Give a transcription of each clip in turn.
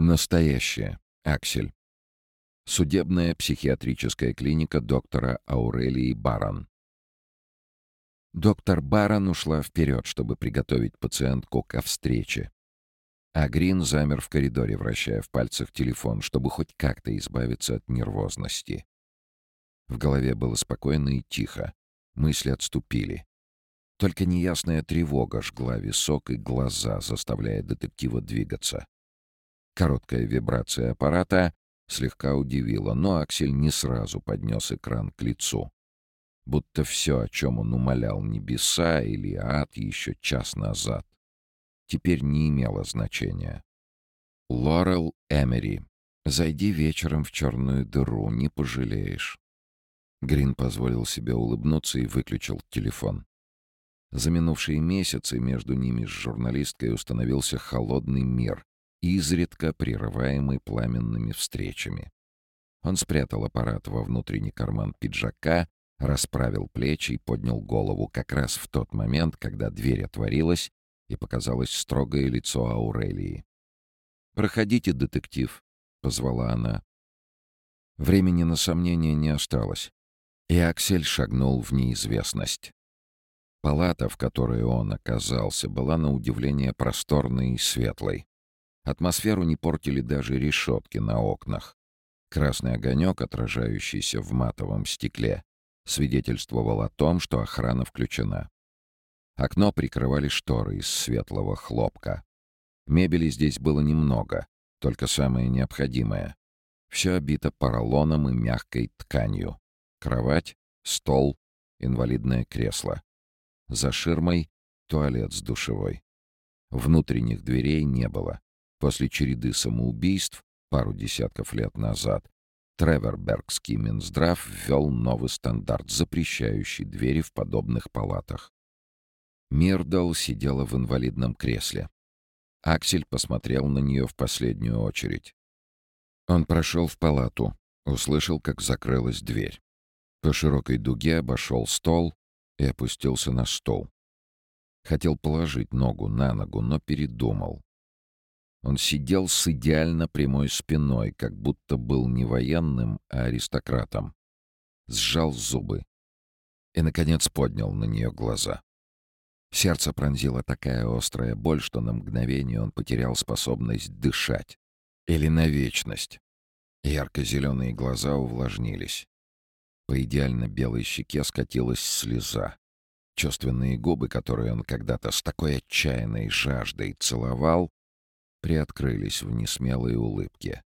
Настоящее. Аксель. Судебная психиатрическая клиника доктора Аурелии Барон. Доктор Барон ушла вперед, чтобы приготовить пациентку ко встрече. А Грин замер в коридоре, вращая в пальцах телефон, чтобы хоть как-то избавиться от нервозности. В голове было спокойно и тихо. Мысли отступили. Только неясная тревога жгла висок и глаза, заставляя детектива двигаться. Короткая вибрация аппарата слегка удивила, но Аксель не сразу поднес экран к лицу. Будто все, о чем он умолял небеса или ад еще час назад, теперь не имело значения. Лорел Эмери. Зайди вечером в черную дыру, не пожалеешь. Грин позволил себе улыбнуться и выключил телефон. За минувшие месяцы между ними с журналисткой установился холодный мир, изредка прерываемый пламенными встречами. Он спрятал аппарат во внутренний карман пиджака, расправил плечи и поднял голову как раз в тот момент, когда дверь отворилась и показалось строгое лицо Аурелии. «Проходите, детектив», — позвала она. Времени на сомнение не осталось, и Аксель шагнул в неизвестность. Палата, в которой он оказался, была на удивление просторной и светлой. Атмосферу не портили даже решетки на окнах. Красный огонек, отражающийся в матовом стекле, свидетельствовал о том, что охрана включена. Окно прикрывали шторы из светлого хлопка. Мебели здесь было немного, только самое необходимое. Все обито поролоном и мягкой тканью. Кровать, стол, инвалидное кресло. За ширмой — туалет с душевой. Внутренних дверей не было. После череды самоубийств пару десятков лет назад Тревербергский Минздрав ввел новый стандарт, запрещающий двери в подобных палатах. Мирдал сидела в инвалидном кресле. Аксель посмотрел на нее в последнюю очередь. Он прошел в палату, услышал, как закрылась дверь. По широкой дуге обошел стол и опустился на стол. Хотел положить ногу на ногу, но передумал. Он сидел с идеально прямой спиной, как будто был не военным, а аристократом. Сжал зубы и, наконец, поднял на нее глаза. Сердце пронзила такая острая боль, что на мгновение он потерял способность дышать. Или на вечность. Ярко-зеленые глаза увлажнились. По идеально белой щеке скатилась слеза. Чувственные губы, которые он когда-то с такой отчаянной жаждой целовал, приоткрылись в несмелой улыбке.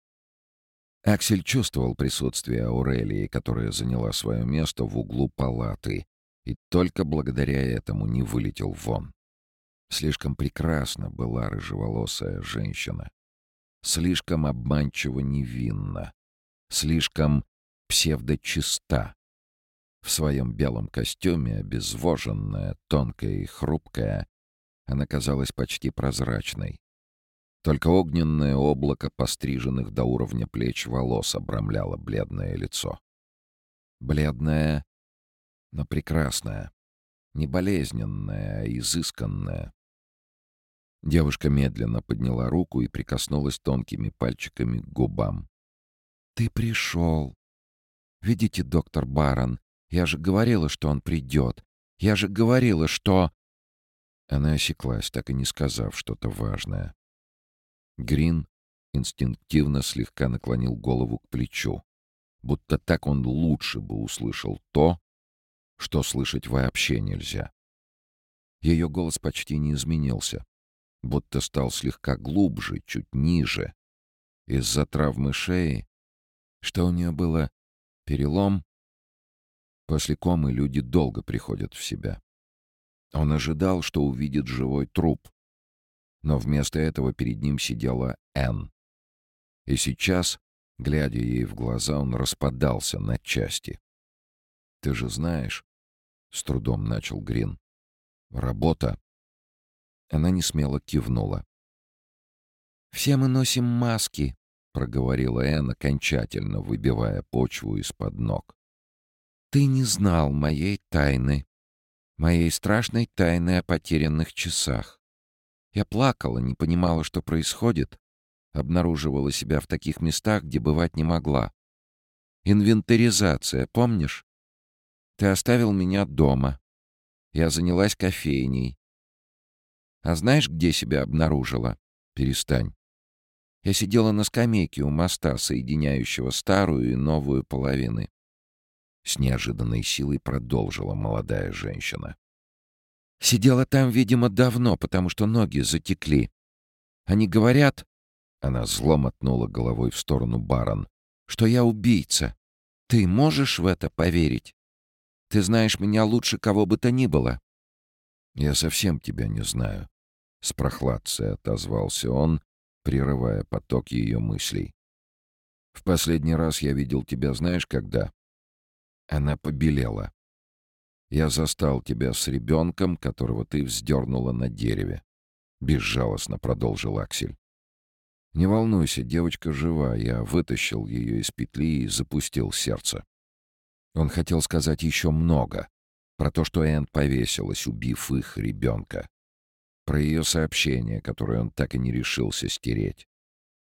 Аксель чувствовал присутствие Аурелии, которая заняла свое место в углу палаты, и только благодаря этому не вылетел вон. Слишком прекрасна была рыжеволосая женщина. Слишком обманчиво невинна. Слишком псевдочиста. В своем белом костюме, обезвоженная, тонкая и хрупкая, она казалась почти прозрачной. Только огненное облако постриженных до уровня плеч волос обрамляло бледное лицо. Бледное, но прекрасное. Не болезненное, а изысканное. Девушка медленно подняла руку и прикоснулась тонкими пальчиками к губам. «Ты пришел!» «Видите, доктор Барон, я же говорила, что он придет. Я же говорила, что...» Она осеклась, так и не сказав что-то важное. Грин инстинктивно слегка наклонил голову к плечу, будто так он лучше бы услышал то, что слышать вообще нельзя. Ее голос почти не изменился, будто стал слегка глубже, чуть ниже. Из-за травмы шеи, что у нее было Перелом. После комы люди долго приходят в себя. Он ожидал, что увидит живой труп. Но вместо этого перед ним сидела Энн. И сейчас, глядя ей в глаза, он распадался на части. «Ты же знаешь...» — с трудом начал Грин. «Работа». Она не смело кивнула. «Все мы носим маски», — проговорила Энн, окончательно выбивая почву из-под ног. «Ты не знал моей тайны, моей страшной тайны о потерянных часах. Я плакала, не понимала, что происходит. обнаруживала себя в таких местах, где бывать не могла. Инвентаризация, помнишь? Ты оставил меня дома. Я занялась кофейней. А знаешь, где себя обнаружила? Перестань. Я сидела на скамейке у моста, соединяющего старую и новую половины. С неожиданной силой продолжила молодая женщина. Сидела там, видимо, давно, потому что ноги затекли. Они говорят, она зло мотнула головой в сторону барон, что я убийца. Ты можешь в это поверить? Ты знаешь меня лучше кого бы то ни было. Я совсем тебя не знаю. С прохладцей отозвался он, прерывая поток ее мыслей. В последний раз я видел тебя, знаешь, когда? Она побелела. Я застал тебя с ребенком, которого ты вздернула на дереве. Безжалостно продолжил Аксель. «Не волнуйся, девочка жива. Я вытащил ее из петли и запустил сердце». Он хотел сказать еще много. Про то, что Энн повесилась, убив их ребенка. Про ее сообщение, которое он так и не решился стереть.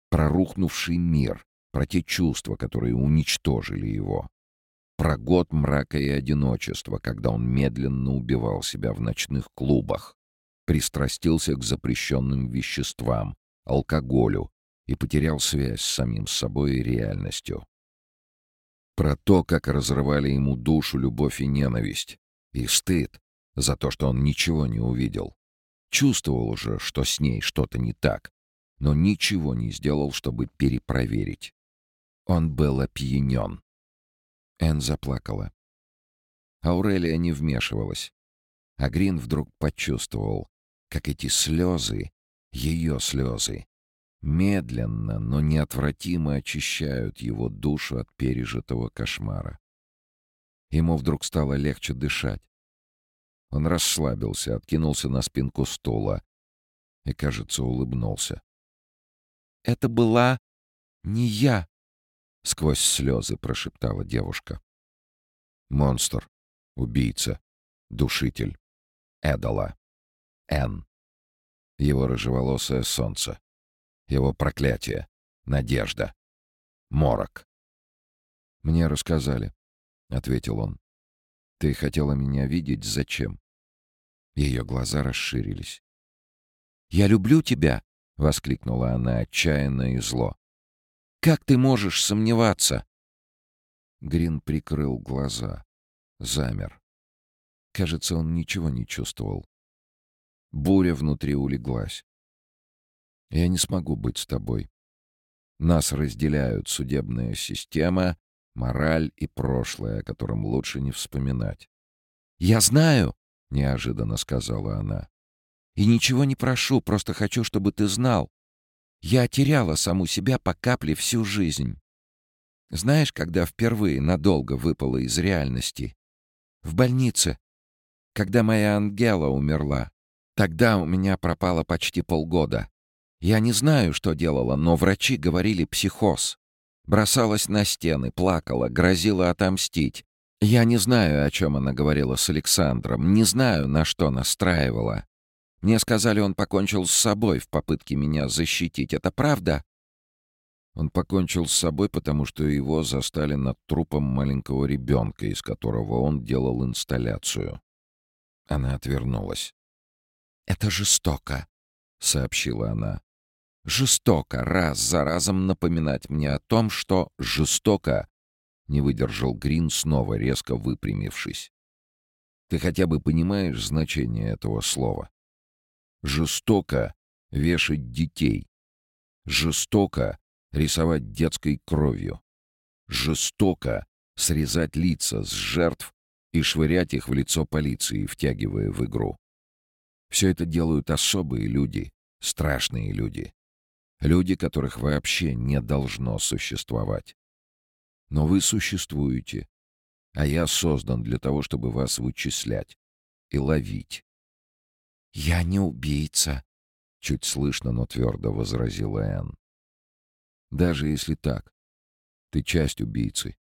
Про рухнувший мир, про те чувства, которые уничтожили его. Про год мрака и одиночества, когда он медленно убивал себя в ночных клубах, пристрастился к запрещенным веществам, алкоголю и потерял связь с самим собой и реальностью. Про то, как разрывали ему душу любовь и ненависть, и стыд за то, что он ничего не увидел. Чувствовал уже, что с ней что-то не так, но ничего не сделал, чтобы перепроверить. Он был опьянен. Энн заплакала. Аурелия не вмешивалась. А Грин вдруг почувствовал, как эти слезы, ее слезы, медленно, но неотвратимо очищают его душу от пережитого кошмара. Ему вдруг стало легче дышать. Он расслабился, откинулся на спинку стула и, кажется, улыбнулся. «Это была не я!» — сквозь слезы прошептала девушка. «Монстр, убийца, душитель, Эдала». Н. Его рыжеволосое солнце. Его проклятие. Надежда. Морок. «Мне рассказали», — ответил он. «Ты хотела меня видеть? Зачем?» Ее глаза расширились. «Я люблю тебя!» — воскликнула она отчаянно и зло. «Как ты можешь сомневаться?» Грин прикрыл глаза. Замер. Кажется, он ничего не чувствовал. Буря внутри улеглась. «Я не смогу быть с тобой. Нас разделяют судебная система, мораль и прошлое, о котором лучше не вспоминать». «Я знаю!» — неожиданно сказала она. «И ничего не прошу, просто хочу, чтобы ты знал. Я теряла саму себя по капле всю жизнь. Знаешь, когда впервые надолго выпала из реальности? В больнице, когда моя Ангела умерла. Тогда у меня пропало почти полгода. Я не знаю, что делала, но врачи говорили психоз. Бросалась на стены, плакала, грозила отомстить. Я не знаю, о чем она говорила с Александром, не знаю, на что настраивала. Мне сказали, он покончил с собой в попытке меня защитить. Это правда? Он покончил с собой, потому что его застали над трупом маленького ребенка, из которого он делал инсталляцию. Она отвернулась. «Это жестоко», — сообщила она. «Жестоко раз за разом напоминать мне о том, что жестоко», — не выдержал Грин, снова резко выпрямившись. «Ты хотя бы понимаешь значение этого слова? Жестоко вешать детей. Жестоко рисовать детской кровью. Жестоко срезать лица с жертв и швырять их в лицо полиции, втягивая в игру. Все это делают особые люди, страшные люди. Люди, которых вообще не должно существовать. Но вы существуете, а я создан для того, чтобы вас вычислять и ловить. «Я не убийца», — чуть слышно, но твердо возразила Энн. «Даже если так, ты часть убийцы.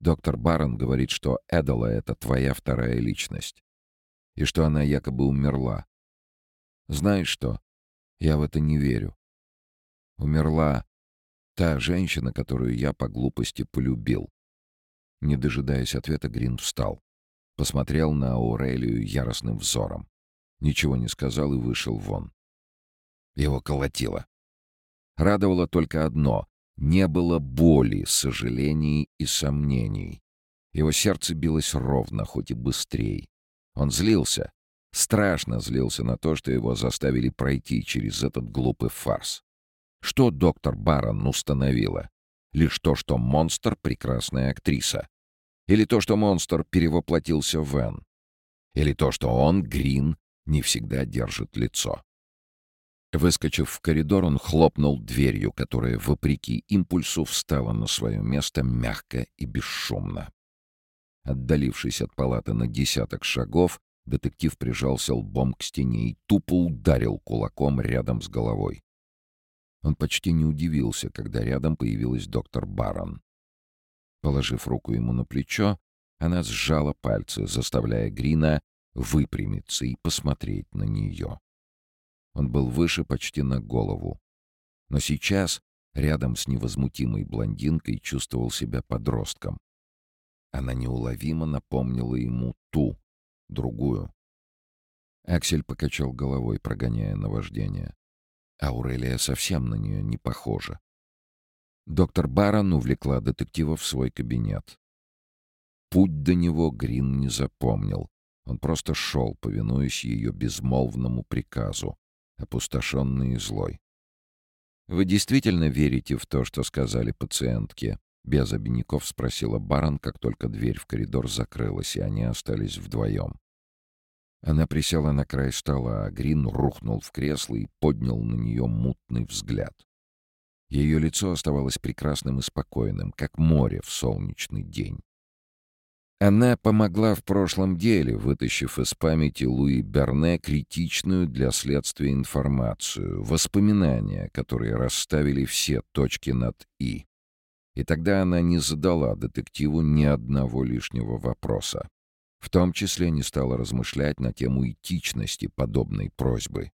Доктор Барон говорит, что Эдала — это твоя вторая личность и что она якобы умерла. Знаешь что? Я в это не верю. Умерла та женщина, которую я по глупости полюбил. Не дожидаясь ответа, Грин встал. Посмотрел на Аурелию яростным взором. Ничего не сказал и вышел вон. Его колотило. Радовало только одно — не было боли, сожалений и сомнений. Его сердце билось ровно, хоть и быстрее. Он злился, страшно злился на то, что его заставили пройти через этот глупый фарс. Что доктор Барон установила? Лишь то, что монстр — прекрасная актриса. Или то, что монстр перевоплотился в Энн. Или то, что он, Грин, не всегда держит лицо. Выскочив в коридор, он хлопнул дверью, которая, вопреки импульсу, встала на свое место мягко и бесшумно. Отдалившись от палаты на десяток шагов, детектив прижался лбом к стене и тупо ударил кулаком рядом с головой. Он почти не удивился, когда рядом появилась доктор Барон. Положив руку ему на плечо, она сжала пальцы, заставляя Грина выпрямиться и посмотреть на нее. Он был выше почти на голову. Но сейчас, рядом с невозмутимой блондинкой, чувствовал себя подростком. Она неуловимо напомнила ему ту, другую. Аксель покачал головой, прогоняя наваждение. Аурелия совсем на нее не похожа. Доктор Барон увлекла детектива в свой кабинет. Путь до него Грин не запомнил. Он просто шел, повинуясь ее безмолвному приказу, опустошенный и злой. «Вы действительно верите в то, что сказали пациентке?» Без обиняков спросила Барон, как только дверь в коридор закрылась, и они остались вдвоем. Она присела на край стола, а Грин рухнул в кресло и поднял на нее мутный взгляд. Ее лицо оставалось прекрасным и спокойным, как море в солнечный день. Она помогла в прошлом деле, вытащив из памяти Луи Берне критичную для следствия информацию, воспоминания, которые расставили все точки над «и». И тогда она не задала детективу ни одного лишнего вопроса. В том числе не стала размышлять на тему этичности подобной просьбы,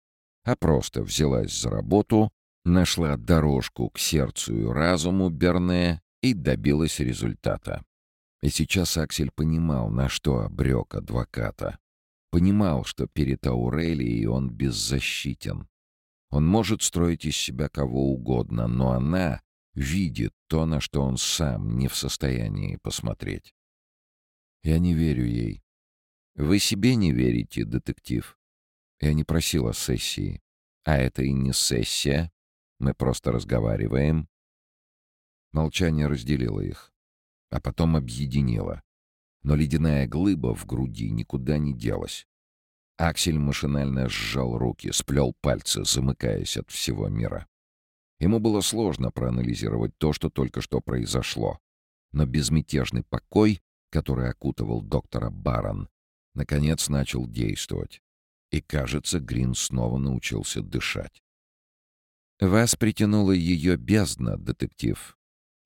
а просто взялась за работу, нашла дорожку к сердцу и разуму Берне и добилась результата. И сейчас Аксель понимал, на что обрек адвоката. Понимал, что перед Аурелией он беззащитен. Он может строить из себя кого угодно, но она видит то, на что он сам не в состоянии посмотреть. Я не верю ей. Вы себе не верите, детектив? Я не просила сессии. А это и не сессия. Мы просто разговариваем. Молчание разделило их а потом объединила. Но ледяная глыба в груди никуда не делась. Аксель машинально сжал руки, сплел пальцы, замыкаясь от всего мира. Ему было сложно проанализировать то, что только что произошло. Но безмятежный покой, который окутывал доктора Барон, наконец начал действовать. И, кажется, Грин снова научился дышать. «Вас притянула ее бездна, детектив.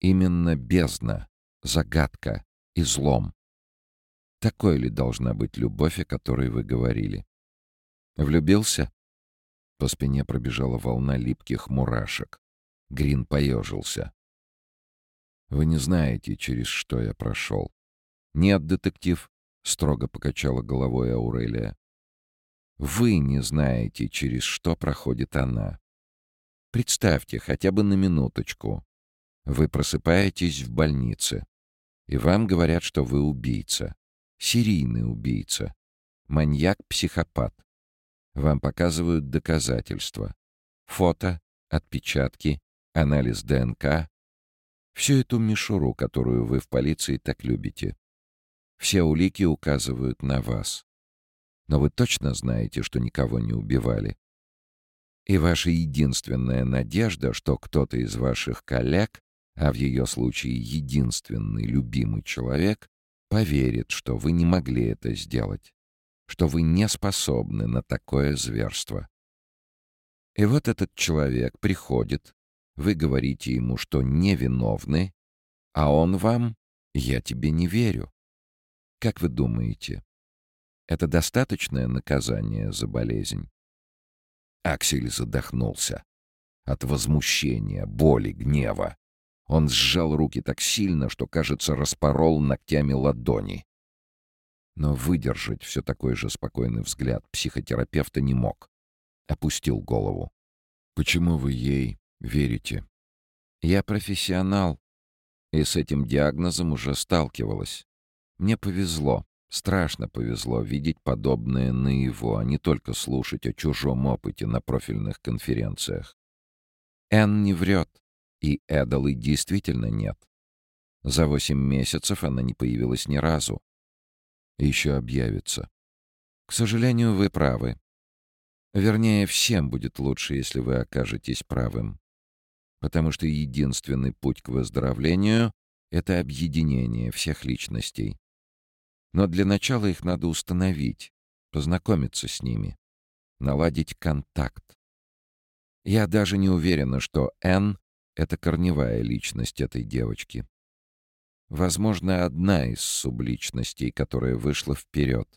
Именно бездна, загадка, излом. Такой ли должна быть любовь, о которой вы говорили? Влюбился? По спине пробежала волна липких мурашек. Грин поежился. Вы не знаете, через что я прошел. Нет, детектив, строго покачала головой Аурелия. Вы не знаете, через что проходит она. Представьте хотя бы на минуточку. Вы просыпаетесь в больнице. И вам говорят, что вы убийца. Серийный убийца. Маньяк-психопат. Вам показывают доказательства. Фото, отпечатки, анализ ДНК. Всю эту мишуру, которую вы в полиции так любите. Все улики указывают на вас. Но вы точно знаете, что никого не убивали. И ваша единственная надежда, что кто-то из ваших коллег а в ее случае единственный любимый человек, поверит, что вы не могли это сделать, что вы не способны на такое зверство. И вот этот человек приходит, вы говорите ему, что невиновны, а он вам «я тебе не верю». Как вы думаете, это достаточное наказание за болезнь? Аксель задохнулся. От возмущения, боли, гнева. Он сжал руки так сильно, что, кажется, распорол ногтями ладони. Но выдержать все такой же спокойный взгляд психотерапевта не мог. Опустил голову. «Почему вы ей верите?» «Я профессионал, и с этим диагнозом уже сталкивалась. Мне повезло, страшно повезло видеть подобное наяву, а не только слушать о чужом опыте на профильных конференциях. Энн не врет, и Эдалы действительно нет. За восемь месяцев она не появилась ни разу. Еще объявится. К сожалению, вы правы. Вернее, всем будет лучше, если вы окажетесь правым. Потому что единственный путь к выздоровлению — это объединение всех личностей. Но для начала их надо установить, познакомиться с ними, наладить контакт. Я даже не уверена, что Н — это корневая личность этой девочки. Возможно, одна из субличностей, которая вышла вперед,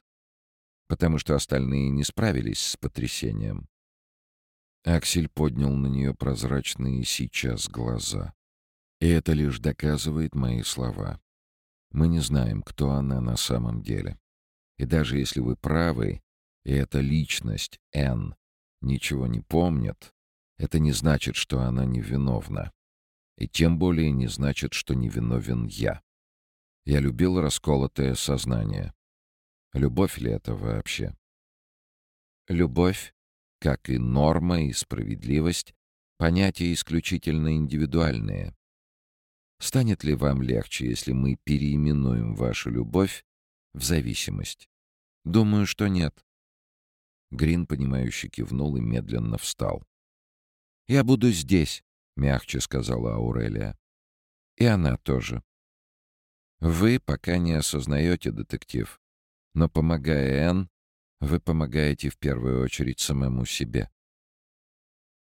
потому что остальные не справились с потрясением. Аксель поднял на нее прозрачные сейчас глаза. И это лишь доказывает мои слова. Мы не знаем, кто она на самом деле. И даже если вы правы, и эта личность, Н, ничего не помнит, это не значит, что она невиновна. И тем более не значит, что невиновен я. Я любил расколотое сознание. Любовь ли это вообще? Любовь, как и норма и справедливость, понятия исключительно индивидуальные. Станет ли вам легче, если мы переименуем вашу любовь в зависимость? Думаю, что нет. Грин, понимающе кивнул и медленно встал. «Я буду здесь», — мягче сказала Аурелия. «И она тоже. Вы пока не осознаете, детектив, но, помогая Энн, вы помогаете в первую очередь самому себе.